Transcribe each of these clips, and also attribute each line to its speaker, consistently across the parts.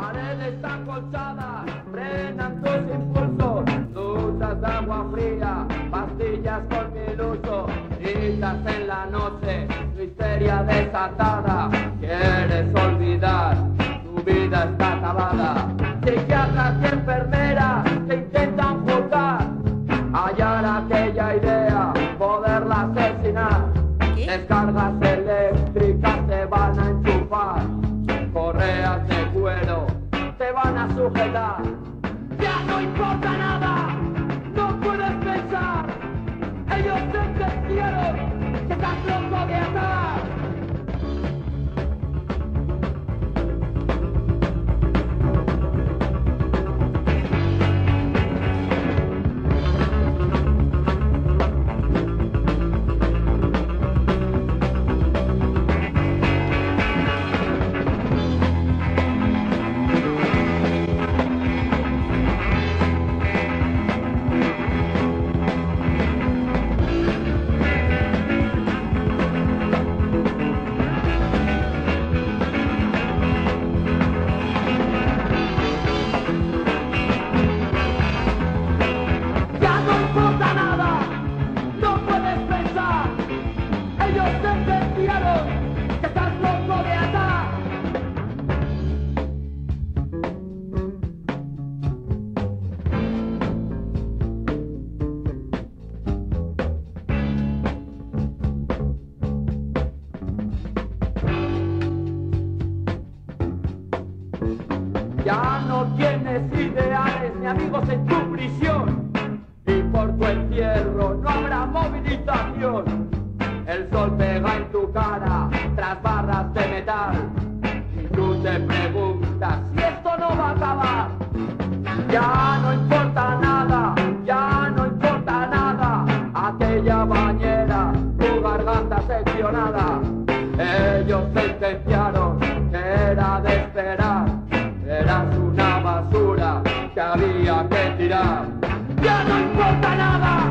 Speaker 1: Paredes acolchadas frenan tus impulsos, duchas de agua fría, pastillas con mil usos, gritas en la noche, tu histeria desatada, quieres olvidar, tu vida está acabada. Psiquiatras y enfermeras te intentan juzgar, hallar aquella idea, poderla asesinar. Descargas van a Ellos sentenciaron que era de esperar. Eras una basura que había que tirar. Ya no importa nada,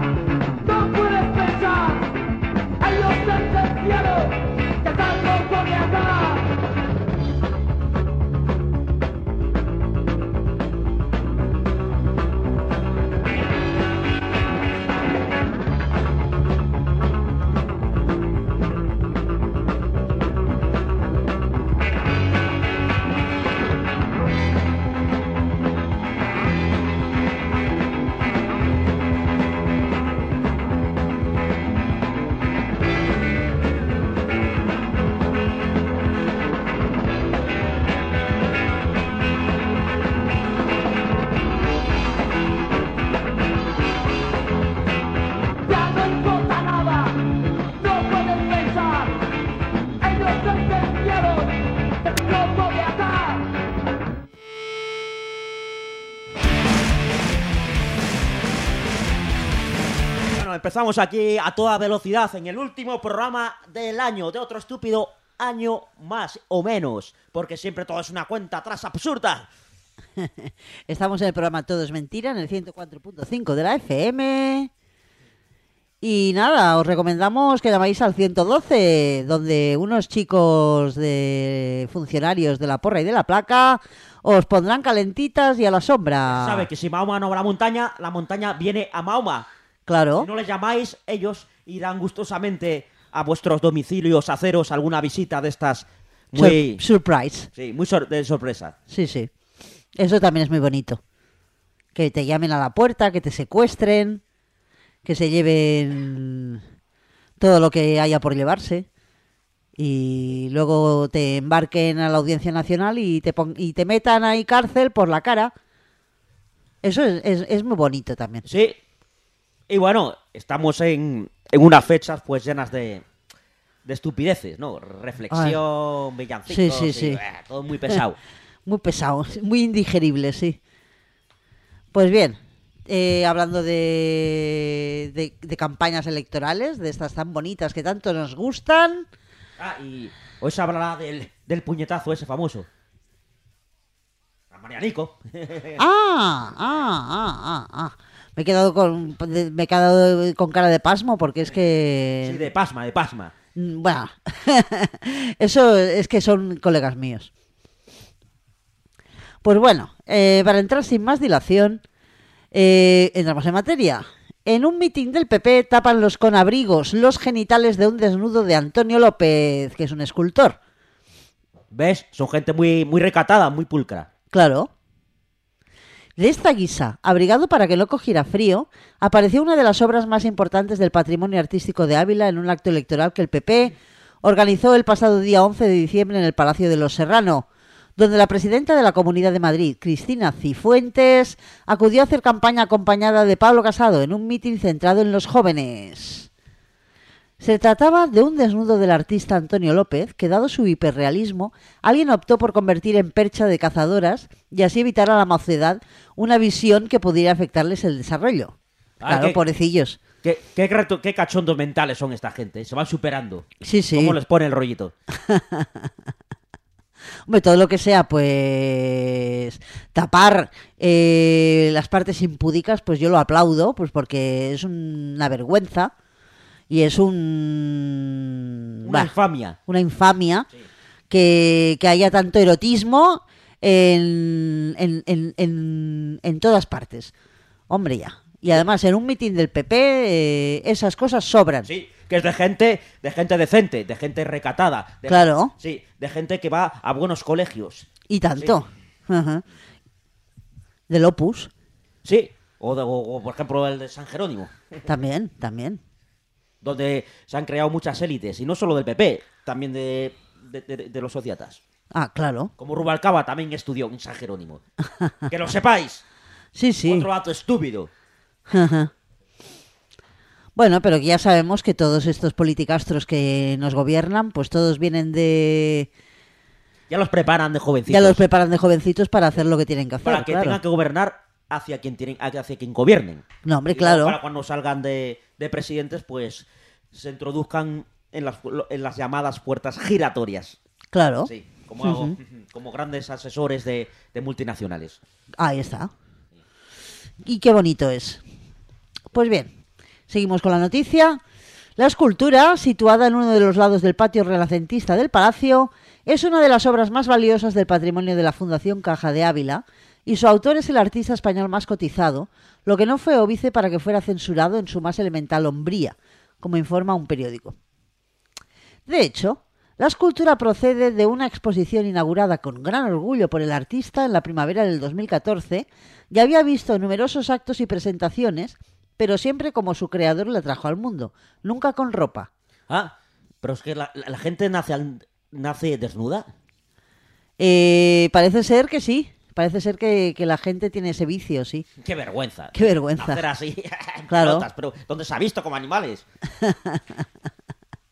Speaker 2: empezamos aquí a toda velocidad en el último programa del año, de otro estúpido año más o menos, porque siempre todo es una cuenta atrás absurda.
Speaker 3: Estamos en el programa Todo es Mentira, en el 104.5 de la FM. Y nada, os recomendamos que llamáis al 112, donde unos chicos de funcionarios de la porra y de la placa os pondrán calentitas y a la sombra.
Speaker 2: Sabe que si Mahoma no va a la montaña, la montaña viene a Mahoma.
Speaker 3: Claro.
Speaker 2: Si no les llamáis, ellos irán gustosamente a vuestros domicilios a haceros alguna visita de estas muy,
Speaker 3: Sur- surprise.
Speaker 2: sí, muy sor- de sorpresa.
Speaker 3: Sí, sí. Eso también es muy bonito. Que te llamen a la puerta, que te secuestren, que se lleven todo lo que haya por llevarse y luego te embarquen a la Audiencia Nacional y te, pon- y te metan ahí cárcel por la cara. Eso es, es- es muy bonito también.
Speaker 2: Sí. Y bueno, estamos en, en unas fechas pues llenas de, de estupideces, ¿no? Reflexión, villancicos,
Speaker 3: Sí, sí,
Speaker 2: y,
Speaker 3: sí.
Speaker 2: eh, todo muy pesado.
Speaker 3: Muy pesado, muy indigerible, sí. Pues bien, eh, hablando de, de, de campañas electorales, de estas tan bonitas que tanto nos gustan.
Speaker 2: Ah, y hoy se hablará del, del puñetazo ese famoso. A Marianico.
Speaker 3: Ah, ah, ah, ah, ah. Me he quedado con, me he quedado con cara de pasmo porque es que...
Speaker 2: Sí, de pasma, de pasma.
Speaker 3: Mm, Bueno, eso es que son colegas míos. Pues bueno, eh, para entrar sin más dilación, eh, entramos en materia. En un mitin del PP tapan los con abrigos los genitales de un desnudo de Antonio López, que es un escultor.
Speaker 2: ¿Ves? Son gente muy, muy recatada, muy pulcra.
Speaker 3: Claro. De esta guisa, abrigado para que no cogiera frío, apareció una de las obras más importantes del patrimonio artístico de Ávila en un acto electoral que el PP organizó el pasado día 11 de diciembre en el Palacio de los Serrano, donde la presidenta de la Comunidad de Madrid, Cristina Cifuentes, acudió a hacer campaña acompañada de Pablo Casado en un mitin centrado en los jóvenes. Se trataba de un desnudo del artista Antonio López, que dado su hiperrealismo, alguien optó por convertir en percha de cazadoras y así evitar a la mocedad una visión que pudiera afectarles el desarrollo.
Speaker 2: Ah,
Speaker 3: Claro,
Speaker 2: qué-
Speaker 3: pobrecillos.
Speaker 2: ¿Qué, qué, grato- qué cachondos mentales son esta gente? ¿eh? Se van superando.
Speaker 3: Sí, sí.
Speaker 2: ¿Cómo les pone el rollito?
Speaker 3: Hombre, todo lo que sea, pues tapar eh, las partes impúdicas, pues yo lo aplaudo, pues porque es una vergüenza y es un...
Speaker 2: Una
Speaker 3: bah,
Speaker 2: infamia.
Speaker 3: una infamia que, que haya tanto erotismo en, en, en, en, en todas partes. Hombre, ya. Y además, en un mitin del PP, eh, esas cosas sobran.
Speaker 2: Sí, que es de gente, de gente decente, de gente recatada. de-
Speaker 3: Claro.
Speaker 2: Sí, de gente que va a buenos colegios.
Speaker 3: Y tanto. Ajá. Del Opus,
Speaker 2: Sí. O, de- o- o, por ejemplo, el de San Jerónimo,
Speaker 3: también, también.
Speaker 2: Donde se han creado muchas élites, y no solo del PP, también de, de, de- de los sociatas.
Speaker 3: Ah, claro.
Speaker 2: Como Rubalcaba también estudió en San Jerónimo. que lo sepáis.
Speaker 3: Sí, sí.
Speaker 2: Otro dato estúpido.
Speaker 3: Bueno, pero ya sabemos que todos estos politicastros que nos gobiernan, pues todos vienen de...
Speaker 2: Ya los preparan de jovencitos.
Speaker 3: Ya los preparan de jovencitos para hacer lo que tienen que hacer.
Speaker 2: para que
Speaker 3: claro.
Speaker 2: tengan que gobernar hacia quien tienen, hacia quien gobiernen.
Speaker 3: No, hombre,
Speaker 2: Y
Speaker 3: claro.
Speaker 2: Para cuando salgan de, de presidentes, pues se introduzcan en las, en las llamadas puertas giratorias.
Speaker 3: Claro.
Speaker 2: Sí, como, hago- como grandes asesores de, de multinacionales.
Speaker 3: Ahí está. Y qué bonito es. Pues bien, seguimos con la noticia. La escultura, situada en uno de los lados del patio renacentista del palacio, es una de las obras más valiosas del patrimonio de la Fundación Caja de Ávila y su autor es el artista español más cotizado, lo que no fue óbice para que fuera censurado en su más elemental hombría, como informa un periódico. De hecho, la escultura procede de una exposición inaugurada con gran orgullo por el artista en la primavera del 2014 y había visto numerosos actos y presentaciones, pero siempre como su creador la trajo al mundo, nunca con ropa.
Speaker 2: Ah, pero es que la, la- la gente nace, al- nace desnuda.
Speaker 3: Eh, parece ser que sí, parece ser que, que la gente tiene ese vicio, sí.
Speaker 2: Qué vergüenza.
Speaker 3: Qué vergüenza.
Speaker 2: Nacer así.
Speaker 3: Claro.
Speaker 2: pelotas, pero ¿dónde se ha visto como animales?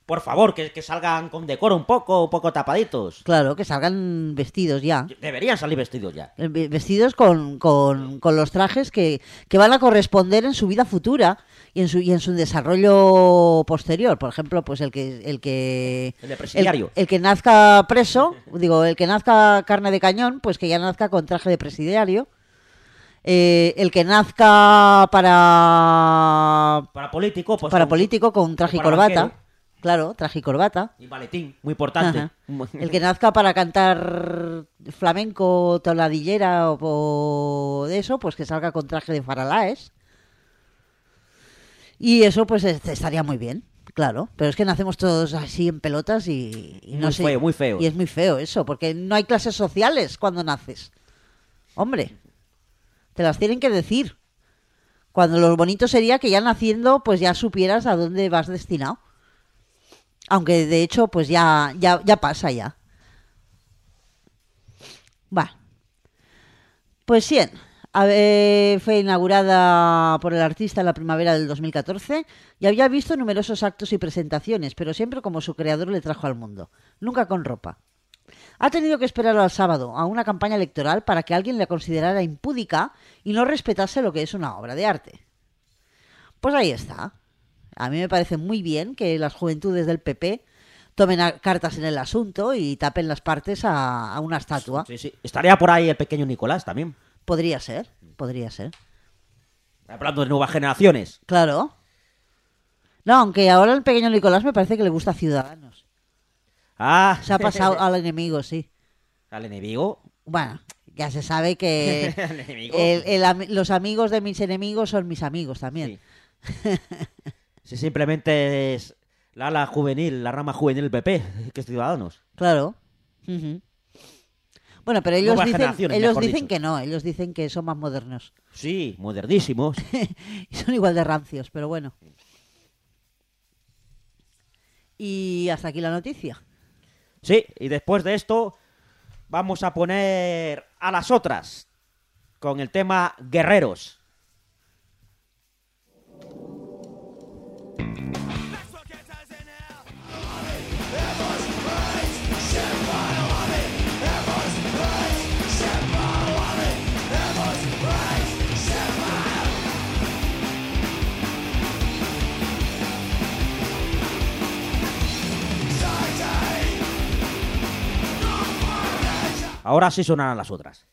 Speaker 2: Por favor, que, que salgan con decoro un poco, un poco tapaditos.
Speaker 3: Claro, que salgan vestidos ya.
Speaker 2: Deberían salir vestidos ya.
Speaker 3: Eh, ve- Vestidos con, con- con los trajes que, que van a corresponder en su vida futura y en su, y en su desarrollo posterior. Por ejemplo, pues el que el que
Speaker 2: El
Speaker 3: el, el que nazca preso, digo, el que nazca carne de cañón, pues que ya nazca con traje de presidiario. Eh, el que nazca para
Speaker 2: Para político, pues.
Speaker 3: para
Speaker 2: con-
Speaker 3: político con traje y corbata.
Speaker 2: banquero.
Speaker 3: Claro, traje y corbata.
Speaker 2: Y maletín, muy importante.
Speaker 3: Ajá. El que nazca para cantar flamenco, toladillera o, o de eso, pues que salga con traje de faralaes. Y eso pues es- estaría muy bien, claro. Pero es que nacemos todos así en pelotas y, y no
Speaker 2: Muy
Speaker 3: sé.
Speaker 2: feo, muy feo.
Speaker 3: Y es muy feo eso, porque no hay clases sociales cuando naces. Hombre, te las tienen que decir. Cuando lo bonito sería que ya naciendo pues ya supieras a dónde vas destinado. Aunque de hecho, pues ya, ya, ya pasa ya. Va. Pues bien, fue inaugurada por el artista en la primavera del 2014 y había visto numerosos actos y presentaciones, pero siempre como su creador le trajo al mundo, nunca con ropa. Ha tenido que esperar al sábado a una campaña electoral para que alguien la considerara impúdica y no respetase lo que es una obra de arte. Pues ahí está. A mí me parece muy bien que las juventudes del PP tomen cartas en el asunto y tapen las partes a, a una estatua.
Speaker 2: Sí, sí. Estaría por ahí el pequeño Nicolás también.
Speaker 3: Podría ser, podría ser.
Speaker 2: Hablando de nuevas generaciones.
Speaker 3: Claro. No, aunque ahora el pequeño Nicolás me parece que le gusta Ciudadanos.
Speaker 2: Ah,
Speaker 3: Se ha pasado al enemigo, sí.
Speaker 2: al enemigo.
Speaker 3: Bueno, ya se sabe que
Speaker 2: El
Speaker 3: el- los amigos de mis enemigos son mis amigos también.
Speaker 2: Sí. Si simplemente es la ala juvenil, la rama juvenil del PP, que es Ciudadanos.
Speaker 3: Claro. Ujú. Bueno, pero ellos dicen, ellos dicen
Speaker 2: dicho.
Speaker 3: que no, ellos dicen que son más modernos.
Speaker 2: Sí, modernísimos.
Speaker 3: Y son igual de rancios, pero bueno. Y hasta aquí la noticia.
Speaker 2: Sí, y después de esto vamos a poner a las otras con el tema guerreros. Ahora sí sonarán las otras.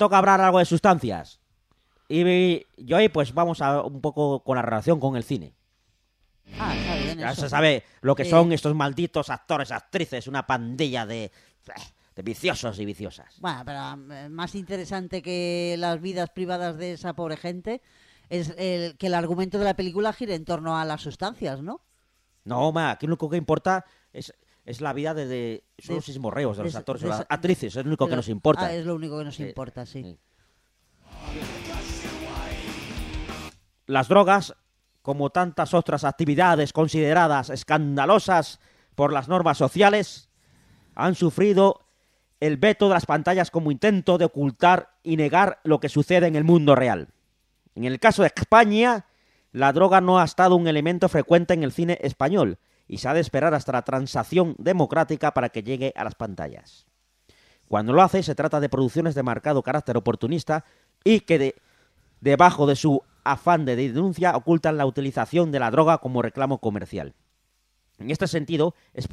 Speaker 2: Toca hablar algo de sustancias. Y, y hoy pues vamos a un poco con la relación con el cine.
Speaker 3: Ah, está bien
Speaker 2: Ya
Speaker 3: eso.
Speaker 2: se sabe lo que
Speaker 3: Sí.
Speaker 2: son estos malditos actores, actrices, una pandilla de, de viciosos y viciosas.
Speaker 3: Bueno, pero eh, más interesante que las vidas privadas de esa pobre gente es el, que el argumento de la película gire en torno a las sustancias, ¿no?
Speaker 2: No, ma, aquí lo único que importa es, es la vida de, de- son los sismorreos de los actores
Speaker 3: de
Speaker 2: las actrices, es lo único que nos importa.
Speaker 3: Ah, es lo único que nos importa. Sí.
Speaker 2: Las drogas, como tantas otras actividades consideradas escandalosas por las normas sociales, han sufrido el veto de las pantallas como intento de ocultar y negar lo que sucede en el mundo real. En el caso de España, la droga no ha estado un elemento frecuente en el cine español y se ha de esperar hasta la transacción democrática para que llegue a las pantallas. Cuando lo hace, se trata de producciones de marcado carácter oportunista y que de- debajo de su afán de denuncia ocultan la utilización de la droga como reclamo comercial. En este sentido, es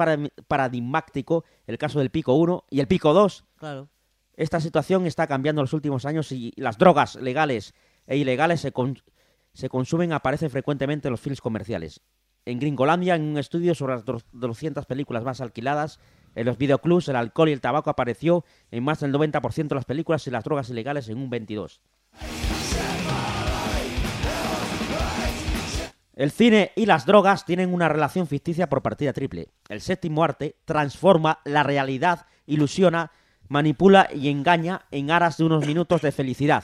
Speaker 2: paradigmático el caso del Pico 1 y el Pico 2.
Speaker 3: Claro.
Speaker 2: Esta situación está cambiando en los últimos años y las drogas legales e ilegales se, se consumen aparecen frecuentemente en los films comerciales. En Gringolandia, en un estudio sobre las 200 películas más alquiladas, en los videoclubs el alcohol y el tabaco apareció en más del 90% de las películas y las drogas ilegales en un 22%. El cine y las drogas tienen una relación ficticia por partida triple. El séptimo arte transforma la realidad, ilusiona, manipula y engaña en aras de unos minutos de felicidad.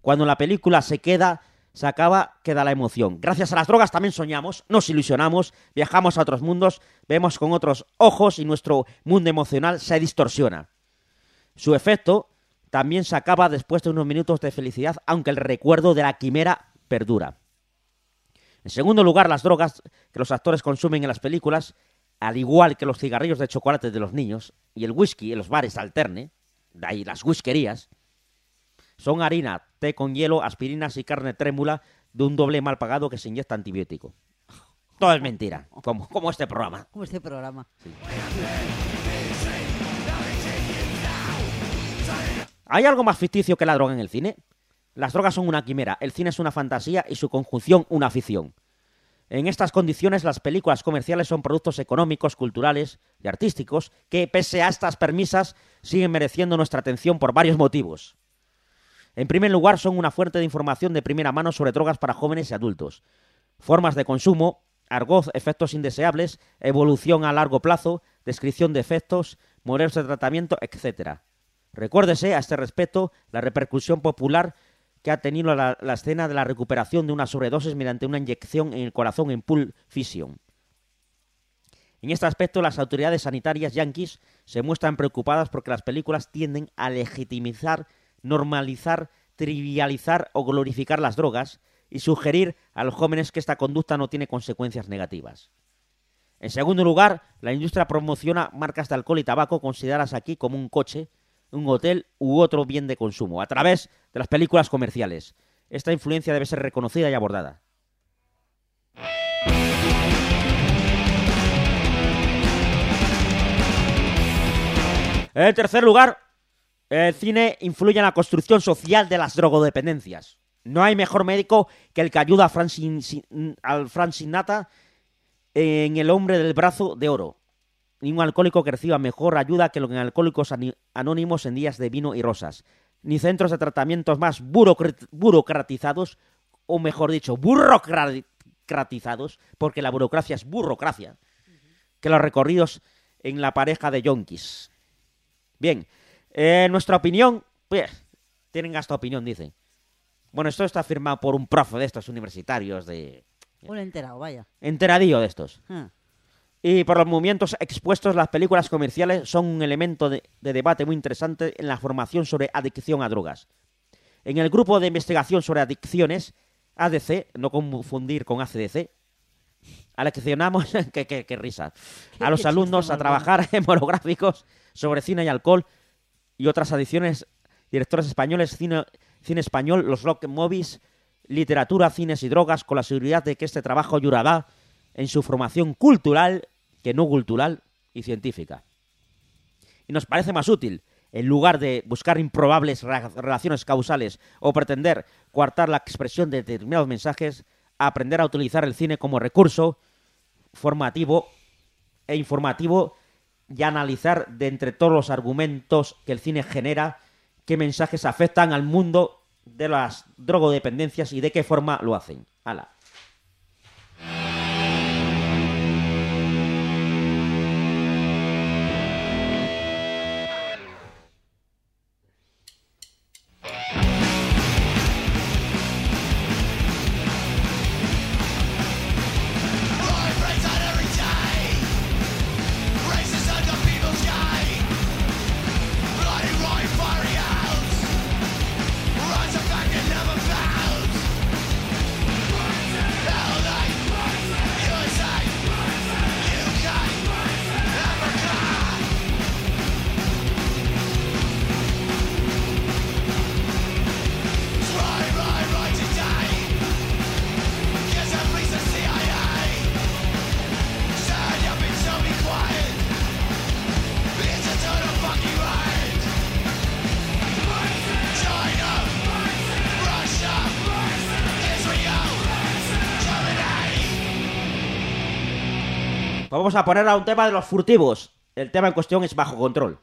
Speaker 2: Cuando la película se queda, se acaba, queda la emoción. Gracias a las drogas también soñamos, nos ilusionamos, viajamos a otros mundos, vemos con otros ojos y nuestro mundo emocional se distorsiona. Su efecto también se acaba después de unos minutos de felicidad, aunque el recuerdo de la quimera perdura. En segundo lugar, las drogas que los actores consumen en las películas, al igual que los cigarrillos de chocolate de los niños y el whisky en los bares alterne, de ahí las whiskerías, son harina, té con hielo, aspirinas y carne trémula de un doble mal pagado que se inyecta antibiótico. Todo es mentira, como, como este programa.
Speaker 3: Como este programa.
Speaker 2: ¿Hay algo más ficticio que la droga en el cine? Las drogas son una quimera, el cine es una fantasía y su conjunción una ficción. En estas condiciones, las películas comerciales son productos económicos, culturales y artísticos que, pese a estas permisas, siguen mereciendo nuestra atención por varios motivos. En primer lugar, son una fuente de información de primera mano sobre drogas para jóvenes y adultos, formas de consumo, argoz, efectos indeseables, evolución a largo plazo, descripción de efectos, modelos de tratamiento, etc. Recuérdese, a este respecto, la repercusión popular que ha tenido la, escena de la recuperación de una sobredosis mediante una inyección en el corazón en Pulp Fiction. En este aspecto, las autoridades sanitarias yanquis se muestran preocupadas porque las películas tienden a legitimizar, normalizar, trivializar o glorificar las drogas y sugerir a los jóvenes que esta conducta no tiene consecuencias negativas. En segundo lugar, la industria promociona marcas de alcohol y tabaco consideradas aquí como un coche un hotel u otro bien de consumo, a través de las películas comerciales. Esta influencia debe ser reconocida y abordada. En tercer lugar, el cine influye en la construcción social de las drogodependencias. No hay mejor médico que el que ayuda a al Sinatra en El hombre del brazo de oro ni un alcohólico que reciba mejor ayuda que los alcohólicos anónimos en días de vino y rosas, ni centros de tratamientos más burocratizados, o mejor dicho, burocratizados, porque la burocracia es burocracia, que los recorridos en la pareja de yonkis. Bien, en nuestra opinión, pues, tienen esta opinión, dicen. Bueno, esto está firmado por un profe de estos universitarios de...
Speaker 3: Un enterado, vaya.
Speaker 2: Enteradillo de estos.
Speaker 3: Ah.
Speaker 2: Y por los movimientos expuestos, las películas comerciales son un elemento de, debate muy interesante en la formación sobre adicción a drogas. En el grupo de investigación sobre adicciones, ADC, no confundir con ACDC, aleccionamos, qué, qué, risa, a los alumnos a trabajar en monográficos sobre cine y alcohol y otras adicciones, directores españoles, cine, cine español, los rock movies, literatura, cines y drogas, con la seguridad de que este trabajo ayudará en su formación cultural que no cultural y científica. Y nos parece más útil, en lugar de buscar improbables relaciones causales o pretender coartar la expresión de determinados mensajes, aprender a utilizar el cine como recurso formativo e informativo y analizar de entre todos los argumentos que el cine genera qué mensajes afectan al mundo de las drogodependencias y de qué forma lo hacen. Ala.
Speaker 4: Vamos a poner a un tema de los furtivos. El tema en cuestión es bajo control.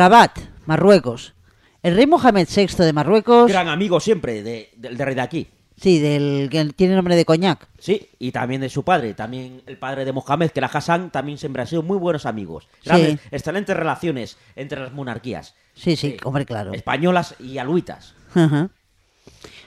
Speaker 3: Rabat, Marruecos. El rey Mohamed VI de Marruecos,
Speaker 4: Gran amigo siempre de- del de rey de aquí.
Speaker 3: sí, del que tiene nombre de coñac.
Speaker 4: Sí, y también de su padre, también el padre de Mohamed, que era Hassan, también siempre han sido muy buenos amigos. Grandes,
Speaker 3: Sí.
Speaker 4: excelentes relaciones entre las monarquías.
Speaker 3: Sí, sí, hombre, claro.
Speaker 4: Españolas y aluitas.
Speaker 3: Ajá.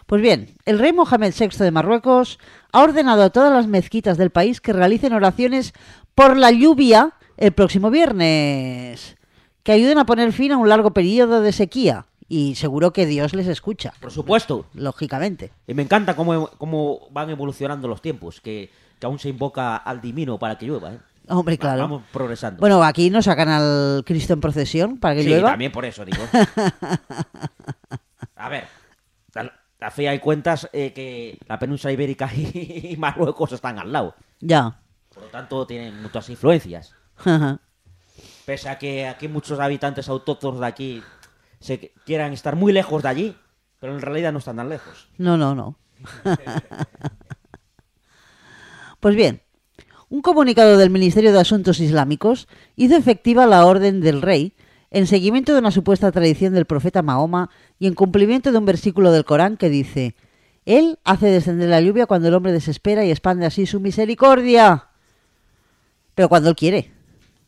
Speaker 3: Pues bien, el rey Mohamed VI de Marruecos ha ordenado a todas las mezquitas del país que realicen oraciones por la lluvia el próximo viernes, que ayuden a poner fin a un largo periodo de sequía. Y seguro que Dios les escucha,
Speaker 4: Por supuesto.
Speaker 3: lógicamente.
Speaker 4: Y me encanta cómo, cómo van evolucionando los tiempos, que, que aún se invoca al divino para que llueva. ¿eh?
Speaker 3: Hombre, claro.
Speaker 4: Vamos progresando.
Speaker 3: Bueno, aquí nos sacan al Cristo en procesión para que
Speaker 4: sí,
Speaker 3: llueva.
Speaker 4: también por eso, digo. A ver, la,
Speaker 5: a fe hay cuentas eh, que la península ibérica y Marruecos están al lado.
Speaker 3: Ya.
Speaker 5: Por lo tanto, tienen muchas influencias.
Speaker 3: Ajá.
Speaker 5: Pese a que aquí muchos habitantes autóctonos de aquí se qu- quieran estar muy lejos de allí, pero en realidad no están tan lejos.
Speaker 3: No, no, no. pues bien, un comunicado del Ministerio de Asuntos Islámicos hizo efectiva la orden del rey en seguimiento de una supuesta tradición del profeta Mahoma y en cumplimiento de un versículo del Corán que dice, Él hace descender la lluvia cuando el hombre desespera y expande así su misericordia. Pero cuando Él quiere.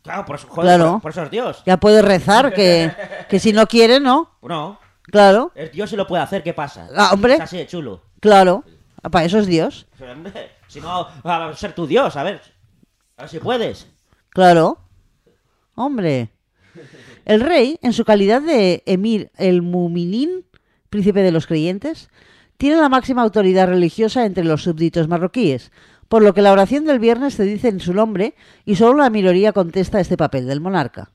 Speaker 5: Claro, por eso, joder,
Speaker 3: Claro.
Speaker 5: por, por eso es Dios.
Speaker 3: Ya puede rezar que, que si no quiere, ¿no?
Speaker 5: No,
Speaker 3: Claro,
Speaker 5: es Dios y lo puede hacer, ¿qué pasa?
Speaker 3: Ah, hombre.
Speaker 5: Es así de chulo.
Speaker 3: claro. Para eso es Dios.
Speaker 5: Si no, va a ser tu Dios, a ver. A ver si puedes.
Speaker 3: Claro. Hombre. El rey, en su calidad de emir el Muminin, príncipe de los creyentes, tiene la máxima autoridad religiosa entre los súbditos marroquíes, por lo que la oración del viernes se dice en su nombre y solo la minoría contesta este papel del monarca.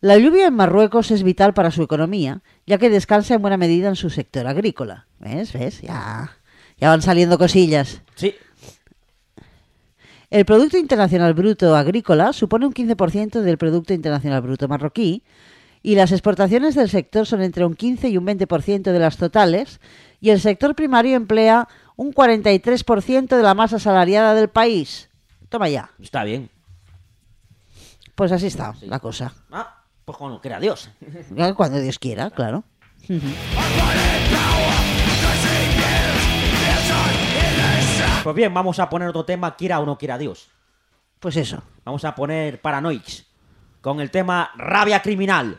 Speaker 3: La lluvia en Marruecos es vital para su economía, ya que descansa en buena medida en su sector agrícola. ¿Ves? ¿Ves? Ya, ya van saliendo cosillas.
Speaker 5: Sí.
Speaker 3: El Producto Internacional Bruto Agrícola supone un 15% del Producto Internacional Bruto marroquí y las exportaciones del sector son entre un 15 y un 20% de las totales y el sector primario emplea un 43% de la masa salariada del país. Toma ya.
Speaker 5: Está bien.
Speaker 3: Pues así está la cosa.
Speaker 5: Ah, pues cuando quiera Dios.
Speaker 3: Cuando Dios quiera, claro.
Speaker 5: Pues bien, vamos a poner otro tema, quiera o no quiera Dios.
Speaker 3: Pues eso.
Speaker 5: Vamos a poner Paranoix con el tema Rabia Criminal.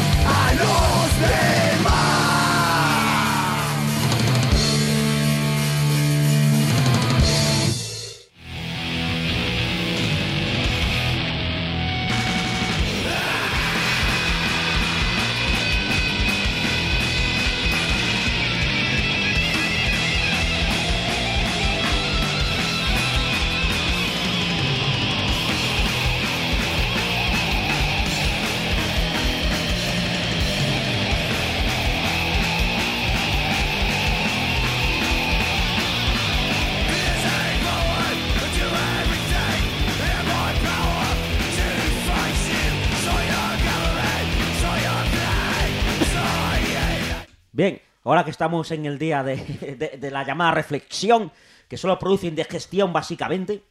Speaker 2: ahora que estamos en el día de, de- de la llamada reflexión, que solo produce indigestión básicamente,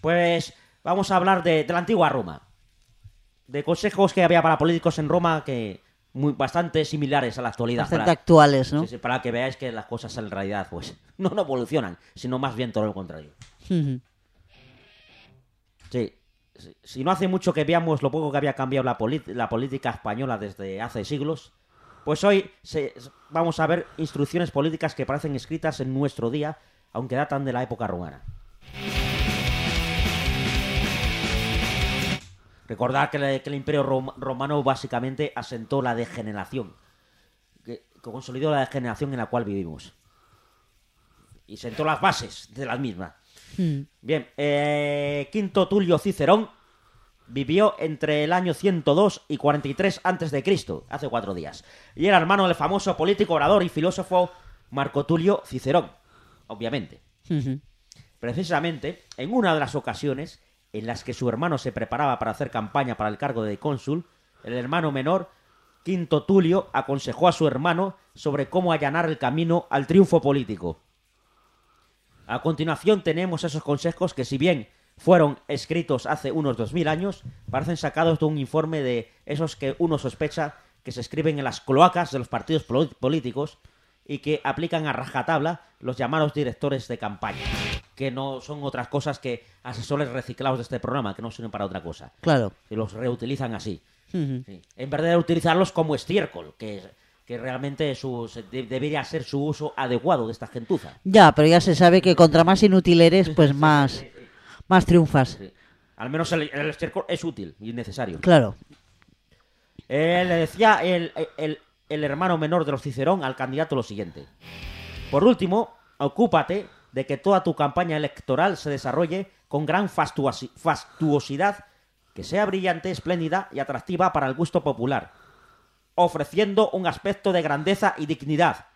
Speaker 2: pues vamos a hablar de, de la antigua Roma. De consejos que había para políticos en Roma que muy, bastante similares a la actualidad.
Speaker 3: Bastante
Speaker 2: para-
Speaker 3: actuales, ¿no?
Speaker 2: Sí, sí, para que veáis que las cosas en realidad pues no, no evolucionan, sino más bien todo lo contrario. Sí. Si- Si no hace mucho que veamos lo poco que había cambiado la política española desde hace siglos, pues hoy se- vamos a ver instrucciones políticas que parecen escritas en nuestro día, aunque datan de la época romana. Recordad que, le- que el imperio rom- romano básicamente asentó la degeneración, que, que consolidó la degeneración en la cual vivimos. Y sentó las bases de las mismas.
Speaker 3: Mm.
Speaker 2: Bien, eh, Quinto Tulio Cicerón vivió entre el año 102 y 43 antes de Cristo, hace cuatro días, y era hermano del famoso político, orador y filósofo Marco Tulio Cicerón, obviamente. Precisamente, en una de las ocasiones en las que su hermano se preparaba para hacer campaña para el cargo de cónsul, el hermano menor, Quinto Tulio, aconsejó a su hermano sobre cómo allanar el camino al triunfo político. A continuación tenemos esos consejos que si bien fueron escritos hace unos 2000 años, parecen sacados de un informe de esos que uno sospecha que se escriben en las cloacas de los partidos políticos y que aplican a rajatabla los llamados directores de campaña, que no son otras cosas que asesores reciclados de este programa, que no sirven para otra cosa,
Speaker 3: Claro.
Speaker 2: y los reutilizan así. Sí. En vez de utilizarlos como estiércol, que, que realmente su- se- de- debería ser su uso adecuado de esta gentuza.
Speaker 3: Ya, pero ya se sabe que contra más inútil eres, pues más, más triunfas.
Speaker 2: Sí. Al menos el, el estiércol es útil y necesario.
Speaker 3: Claro.
Speaker 2: Eh, le decía el, el- el hermano menor de los Cicerón al candidato lo siguiente. Por último, ocúpate de que toda tu campaña electoral se desarrolle con gran fastuosi- fastuosidad, que sea brillante, espléndida y atractiva para el gusto popular, ofreciendo un aspecto de grandeza y dignidad.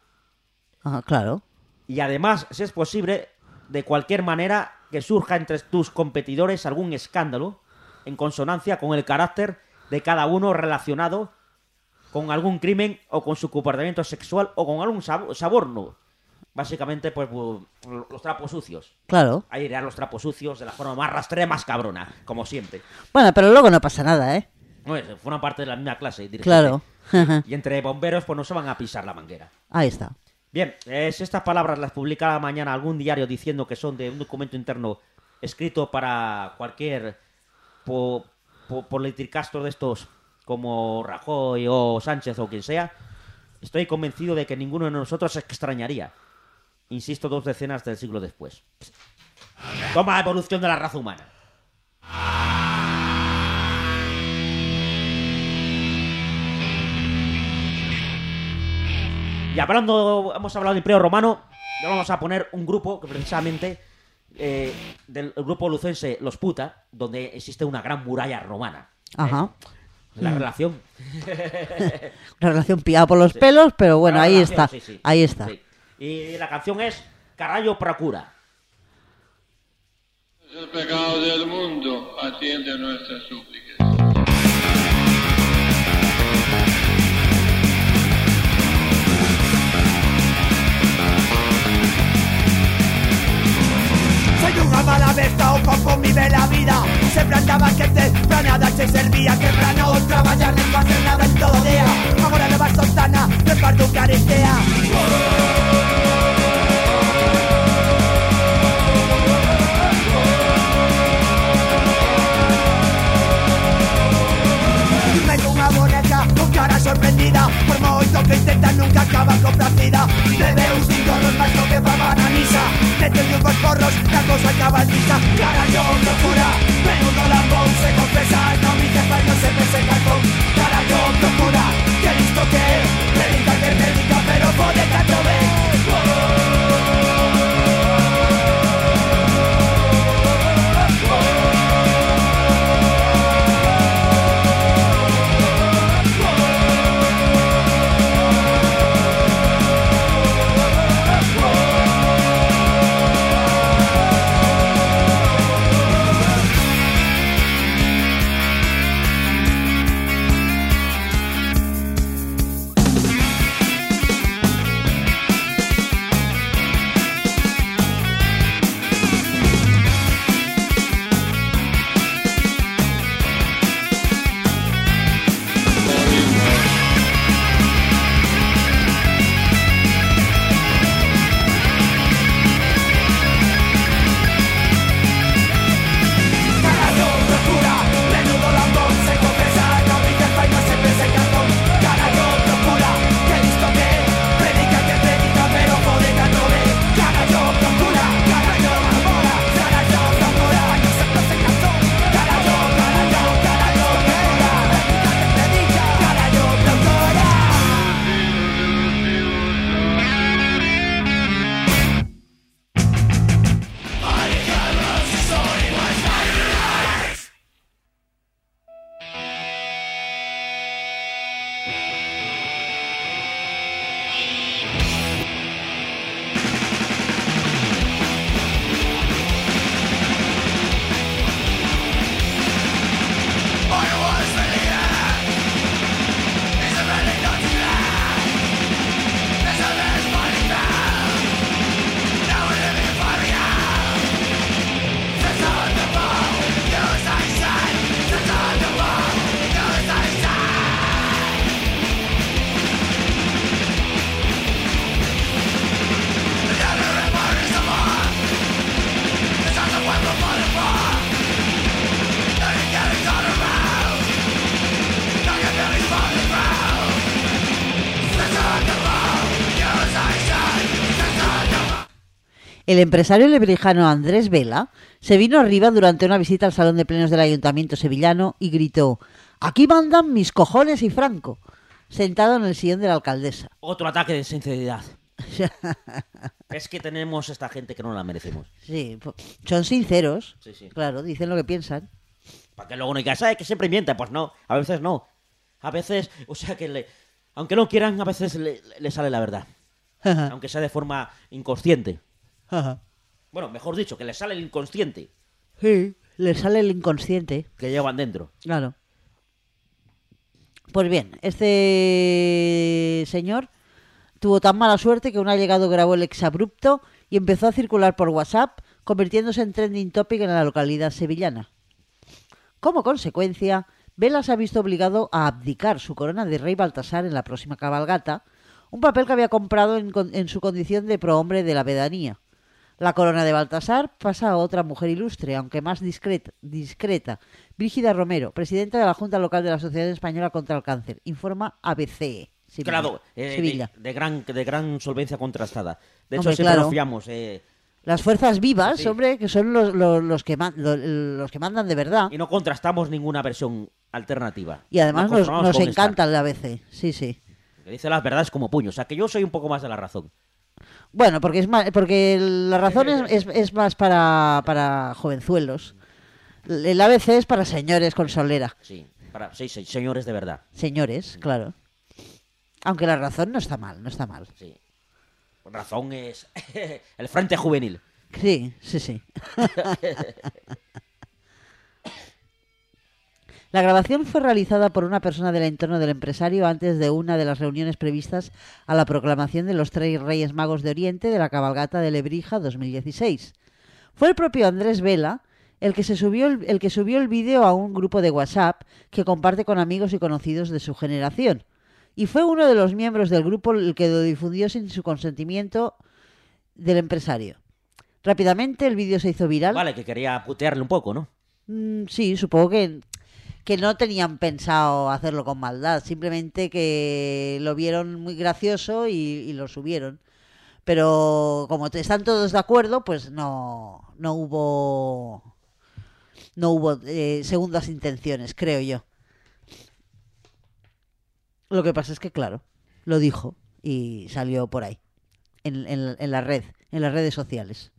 Speaker 3: Ajá, claro.
Speaker 2: Y además, si es posible, de cualquier manera que surja entre tus competidores algún escándalo en consonancia con el carácter de cada uno relacionado con algún crimen o con su comportamiento sexual o con algún sab- saborno. Básicamente, pues los trapos sucios.
Speaker 3: Claro.
Speaker 2: Airear los trapos sucios de la forma más rastrera, más cabrona, como siempre.
Speaker 3: Bueno, pero luego no pasa nada, ¿eh?
Speaker 2: No, es- Forman parte de la misma clase.
Speaker 3: Claro.
Speaker 2: Y entre bomberos, pues no se van a pisar la manguera.
Speaker 3: Ahí está.
Speaker 2: Bien, eh, si estas palabras las publicara mañana algún diario diciendo que son de un documento interno escrito para cualquier po, po- de estos como Rajoy o Sánchez o quien sea, estoy convencido de que ninguno de nosotros extrañaría. Insisto, dos decenas del siglo después. Toma evolución de la raza humana. Y hablando, hemos hablado del Imperio Romano, y ahora vamos a poner un grupo que precisamente eh, del grupo lucense Los Puta, donde existe una gran muralla romana.
Speaker 3: Ajá.
Speaker 2: La relación.
Speaker 3: Una relación pillada por los pelos, pero bueno, ahí
Speaker 2: relación,
Speaker 3: está.
Speaker 2: sí, sí.
Speaker 3: Ahí está.
Speaker 2: Sí. Y la canción es Carallo Procura.
Speaker 6: El pecado del mundo atiende Estaba la
Speaker 7: verga o conforme ve la vida Sembrantava que temprana se servia que plana o traballar non facer nada en todo día Agora leva sotana, reparto carestea oh, oh. Con cara sorprendida Por moito que intenta nunca acaba complacida Bebe un cinco más lo que va a misa. Mete unos porros, la cosa acaba en misa Cara yo procura, menudo lambón se confesa No mi jefa no se me seca con Cara yo
Speaker 3: El empresario lebrijano Andrés Vela se vino arriba durante una visita al salón de plenos del ayuntamiento sevillano y gritó Aquí mandan mis cojones y Franco, sentado en el sillón de la alcaldesa.
Speaker 2: Otro ataque de sinceridad. es que tenemos esta gente que no la merecemos.
Speaker 3: Sí, son sinceros,
Speaker 2: Sí, sí.
Speaker 3: claro, dicen lo que piensan.
Speaker 2: Para que luego no digas, ¿sabes que siempre miente? Pues no, a veces no. A veces, o sea que le, aunque no quieran, a veces le, le sale la verdad. aunque sea de forma inconsciente. Bueno, mejor dicho, que le sale el inconsciente
Speaker 3: sí, le sale el inconsciente.
Speaker 2: que llevan dentro.
Speaker 3: Claro. Pues bien, este señor tuvo tan mala suerte que un allegado grabó el exabrupto y empezó a circular por WhatsApp, convirtiéndose en trending topic en la localidad sevillana. Como consecuencia, Vela se ha visto obligado a abdicar su corona de rey Baltasar en la próxima cabalgata, un papel que había comprado en, en su condición de prohombre de la vedanía. La corona de Baltasar pasa a otra mujer ilustre, aunque más discreta, discreta, Brígida Romero, presidenta de la Junta Local de la Sociedad Española contra el Cáncer, informa ABC. Sevilla.
Speaker 2: Claro, eh, de-
Speaker 3: Sevilla.
Speaker 2: De, gran, de gran solvencia contrastada. De hecho,
Speaker 3: Hombre,
Speaker 2: siempre
Speaker 3: claro.
Speaker 2: nos fiamos. eh,
Speaker 3: Las fuerzas vivas,
Speaker 2: Sí.
Speaker 3: hombre, que son los, los, los que man- los que mandan de verdad.
Speaker 2: y no contrastamos ninguna versión alternativa.
Speaker 3: Y además
Speaker 2: Nos
Speaker 3: nos, encanta el ABC. Sí, sí.
Speaker 2: Que dice las verdades como puño. O sea, que yo soy un poco más de la razón.
Speaker 3: Bueno, porque es más, porque la razón es, es, es más para, para jovenzuelos. El ABC es para señores con solera.
Speaker 2: Sí, para, sí, sí, señores de verdad.
Speaker 3: Señores, claro. Aunque la razón no está mal, no está mal.
Speaker 2: Sí. Razón es el Frente Juvenil.
Speaker 3: Sí, sí, sí. La grabación fue realizada por una persona del entorno del empresario antes de una de las reuniones previstas a la proclamación de los tres Reyes Magos de Oriente de la cabalgata de Lebrija 2016. Fue el propio Andrés Vela el que, se subió el, el que subió el vídeo a un grupo de WhatsApp que comparte con amigos y conocidos de su generación. y fue uno de los miembros del grupo el que lo difundió sin su consentimiento del empresario. Rápidamente el vídeo se hizo viral.
Speaker 2: Vale, que quería putearle un poco, ¿no?
Speaker 3: Mm, sí, supongo que, que no tenían pensado hacerlo con maldad, simplemente que lo vieron muy gracioso y, lo subieron. Pero como están todos de acuerdo, pues no, no hubo no hubo eh, segundas intenciones, creo yo. Lo que pasa es que, claro, lo dijo y salió por ahí, en, en- en la red, en las redes sociales.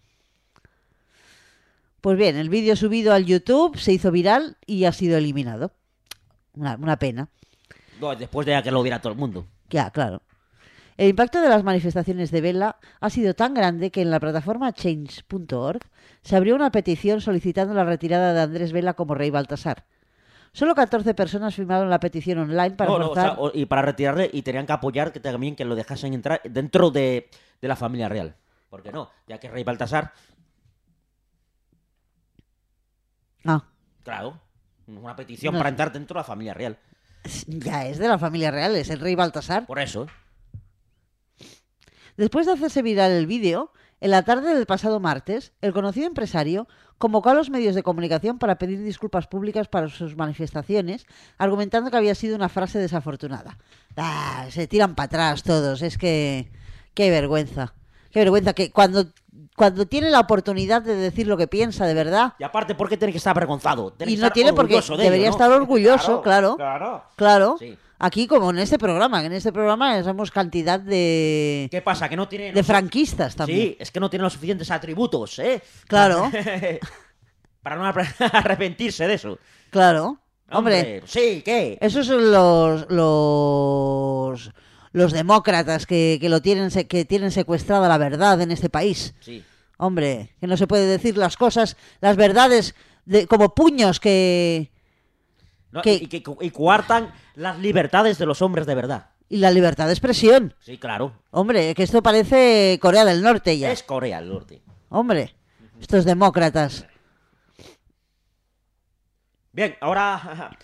Speaker 3: Pues bien, el vídeo subido al YouTube se hizo viral y ha sido eliminado. Una, una pena.
Speaker 2: No, después de que lo viera todo el mundo.
Speaker 3: Ya, claro. El impacto de las manifestaciones de Vela ha sido tan grande que en la plataforma change.org se abrió una petición solicitando la retirada de Andrés Vela como rey Baltasar. Solo 14 personas firmaron la petición online para
Speaker 2: No, no, o sea,
Speaker 3: forzar...
Speaker 2: o- y para retirarle, y tenían que apoyar que también que lo dejasen entrar dentro de, de la familia real. Porque no, ya que Rey Baltasar,
Speaker 3: Ah,
Speaker 2: claro, una petición
Speaker 3: No
Speaker 2: para entrar dentro de la familia real.
Speaker 3: ya es de la familia real, es el rey Baltasar.
Speaker 2: Por eso,
Speaker 3: Después de hacerse viral el vídeo, en la tarde del pasado martes, el conocido empresario convocó a los medios de comunicación para pedir disculpas públicas para sus manifestaciones, argumentando que había sido una frase desafortunada. Ah, se tiran para atrás todos, es que... Qué vergüenza. Qué vergüenza que cuando, cuando tiene la oportunidad de decir lo que piensa de verdad,
Speaker 2: y aparte, ¿por qué tiene que estar avergonzado? Tiene
Speaker 3: y no tiene por qué,
Speaker 2: orgulloso de
Speaker 3: debería
Speaker 2: ello, ¿no?
Speaker 3: estar orgulloso, claro.
Speaker 2: Claro.
Speaker 3: Claro.
Speaker 2: Sí.
Speaker 3: Aquí como en este programa, en este programa somos cantidad de,
Speaker 2: ¿Qué pasa? Que no tiene...
Speaker 3: de franquistas también.
Speaker 2: Sí, es que no tiene los suficientes atributos, ¿eh?
Speaker 3: Claro.
Speaker 2: para no arre- arrepentirse de eso.
Speaker 3: Claro. Hombre,
Speaker 2: Sí, ¿qué?
Speaker 3: esos son los los los demócratas que, que lo tienen que tienen secuestrada la verdad en este país.
Speaker 2: Sí.
Speaker 3: Hombre, que no se puede decir las cosas, las verdades de, como puños que
Speaker 2: No,
Speaker 3: Que-
Speaker 2: Y, que, y coartan las libertades de los hombres de verdad.
Speaker 3: y la libertad de expresión.
Speaker 2: Sí, claro.
Speaker 3: Hombre, que esto parece Corea del Norte ya.
Speaker 2: Es Corea del Norte.
Speaker 3: Hombre, estos demócratas.
Speaker 2: Bien, ahora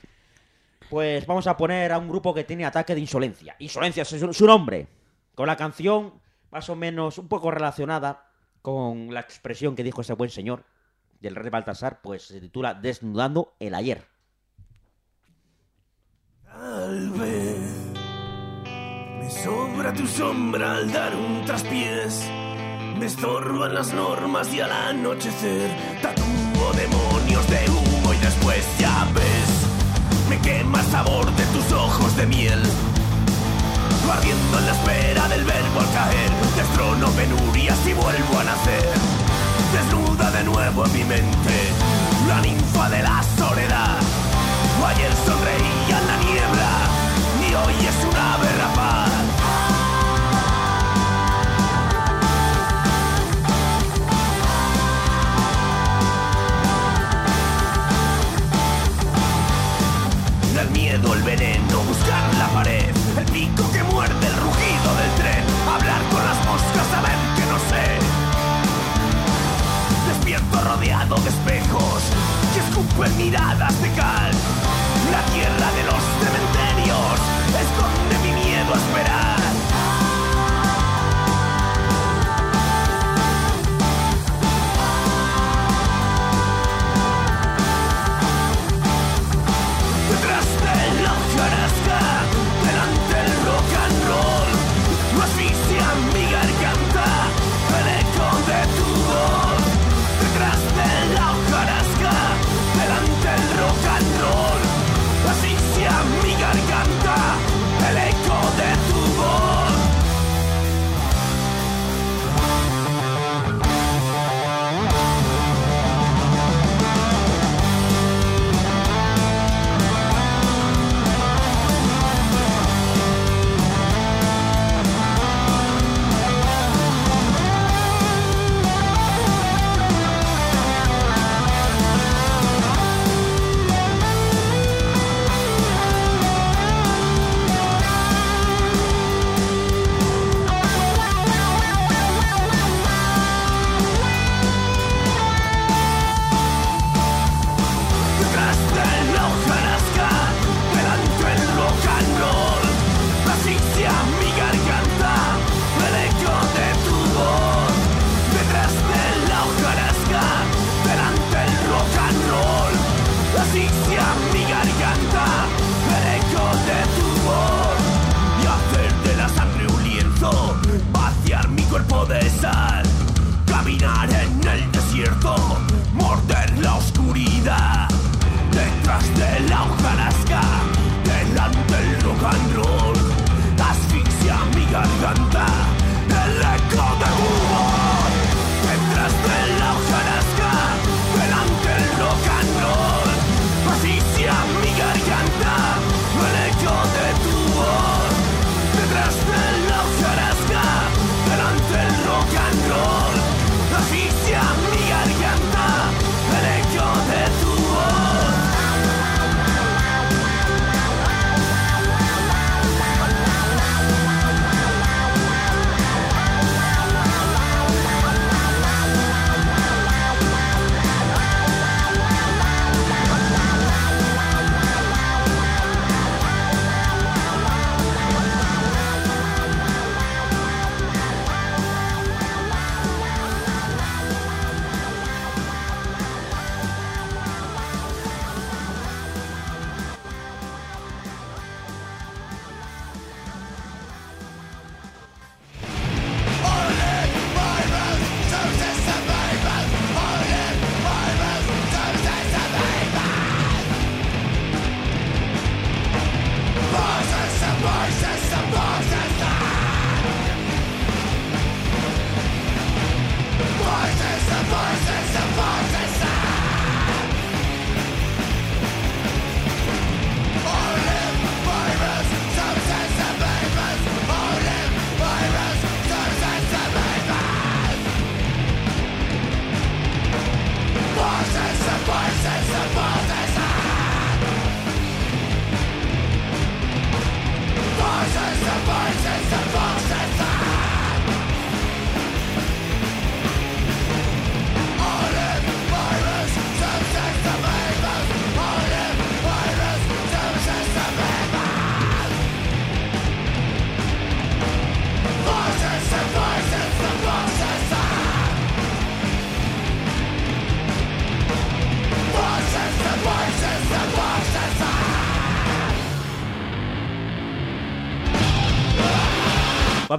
Speaker 2: pues vamos a poner a un grupo que tiene ataque de insolencia. Insolencia es su, nombre. Con la canción más o menos un poco relacionada con la expresión que dijo ese buen señor del rey Baltasar, pues se titula Desnudando el ayer.
Speaker 5: Tal me sobra tu sombra al dar un traspiés. Me estorban las normas y al anochecer tatúo demonios de humo y después ya ves. Me quema el sabor de tus ojos de miel. Ardiendo en la espera del verbo al caer. Destrono penurias y vuelvo a nacer.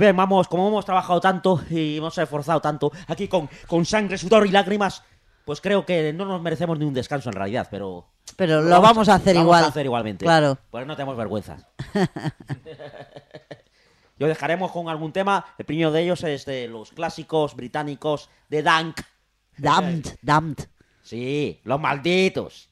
Speaker 8: bien, vamos, como hemos trabajado tanto y hemos esforzado tanto aquí con, con sangre, sudor y lágrimas, pues creo que no nos merecemos ni un descanso en realidad, pero...
Speaker 3: Pero lo, vamos, a hacer
Speaker 8: lo
Speaker 3: igual.
Speaker 8: Vamos a hacer igualmente.
Speaker 3: Claro.
Speaker 8: Pues no tenemos vergüenza. Yo dejaremos con algún tema. El primero de ellos es de los clásicos británicos de Dank.
Speaker 3: Damned, damned.
Speaker 8: Sí, los malditos.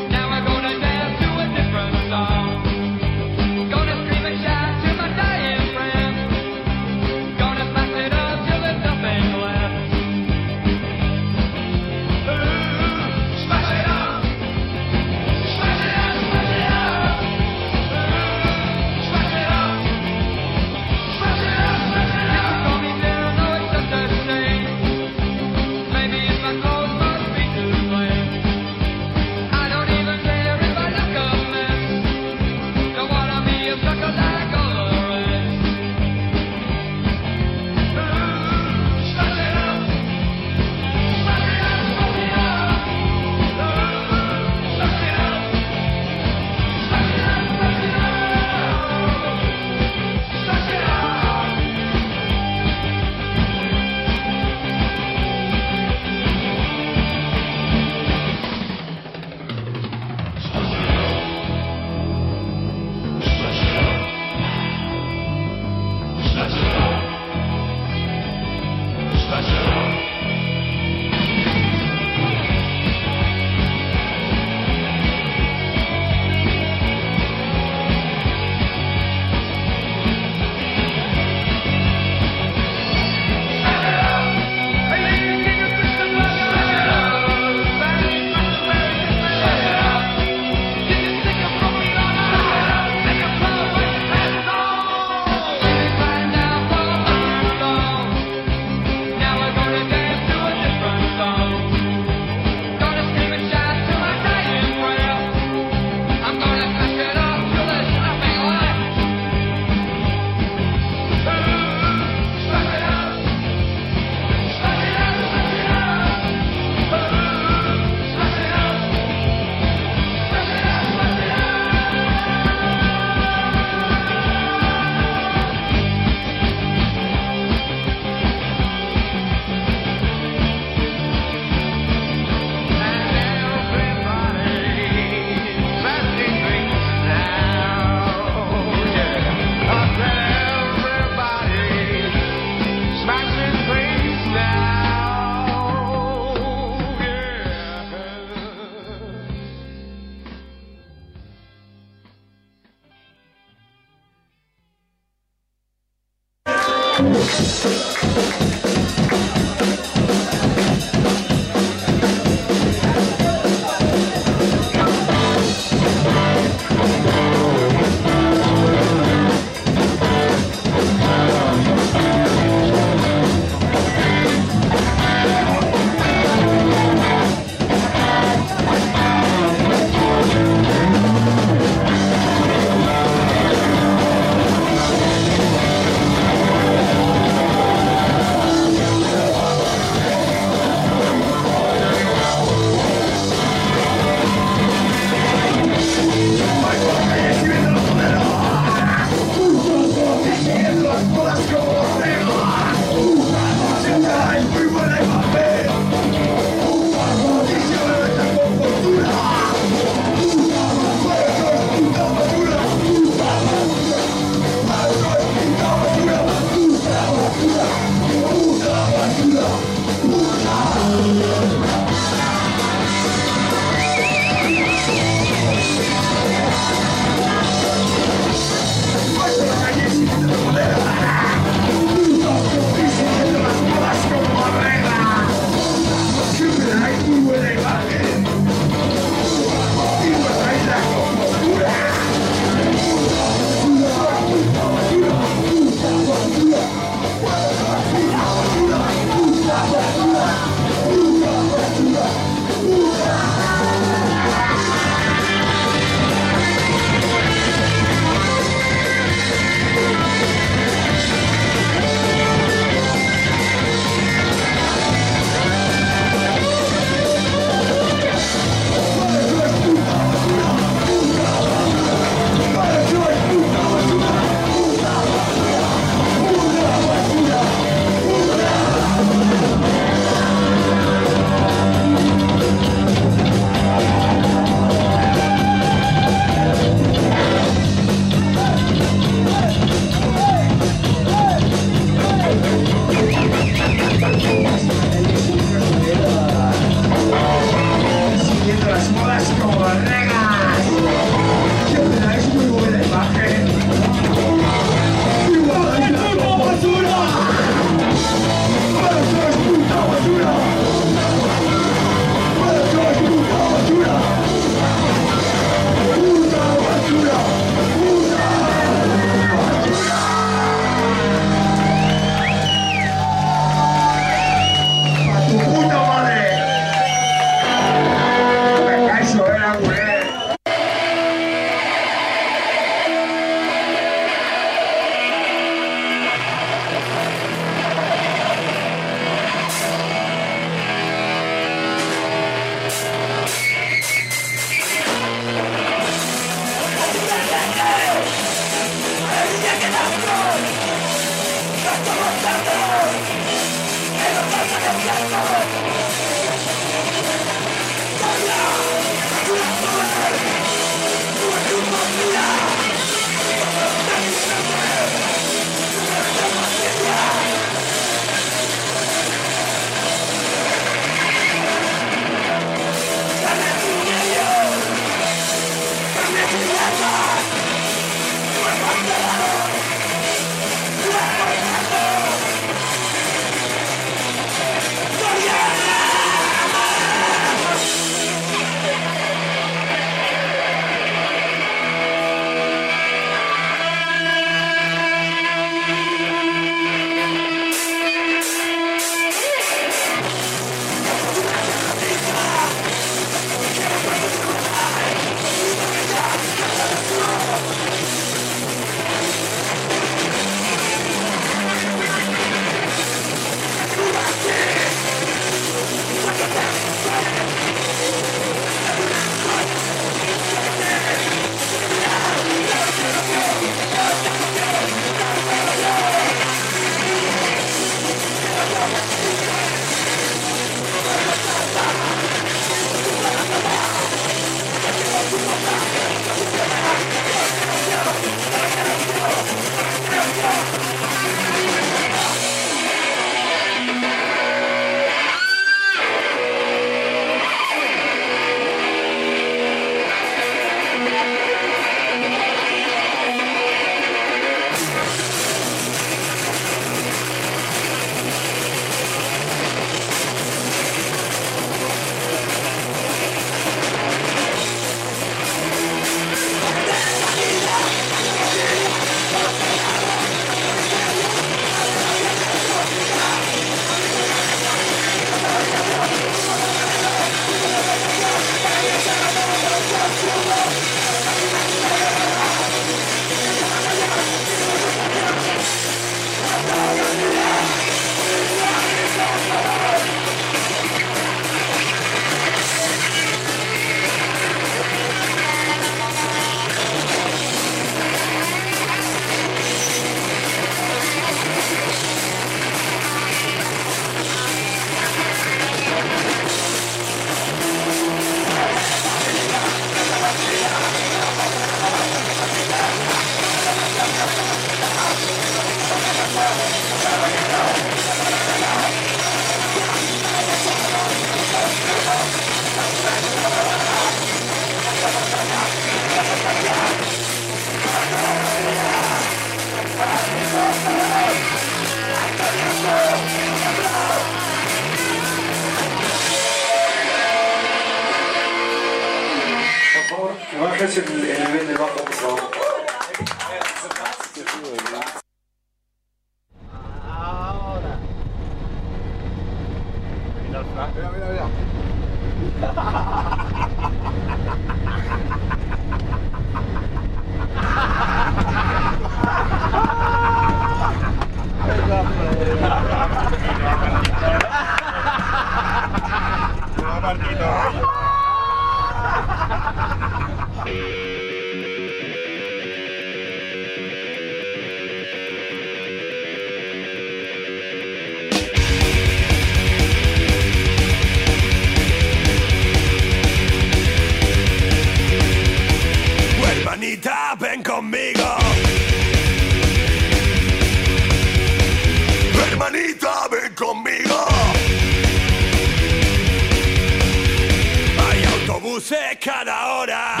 Speaker 5: Autobuses cada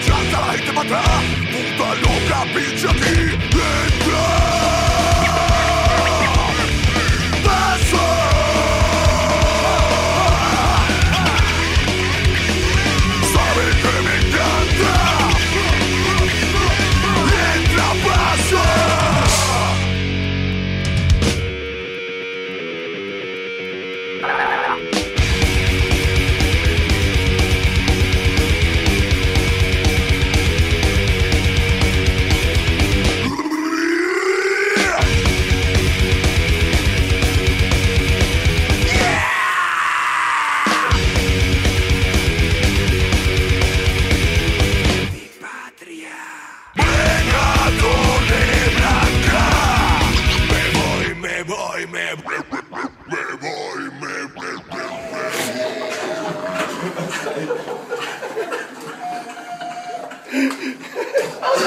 Speaker 5: que achaza y te mata. Puta loca,